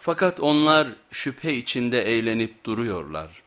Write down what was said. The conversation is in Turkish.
Fakat onlar şüphe içinde eğlenip duruyorlar.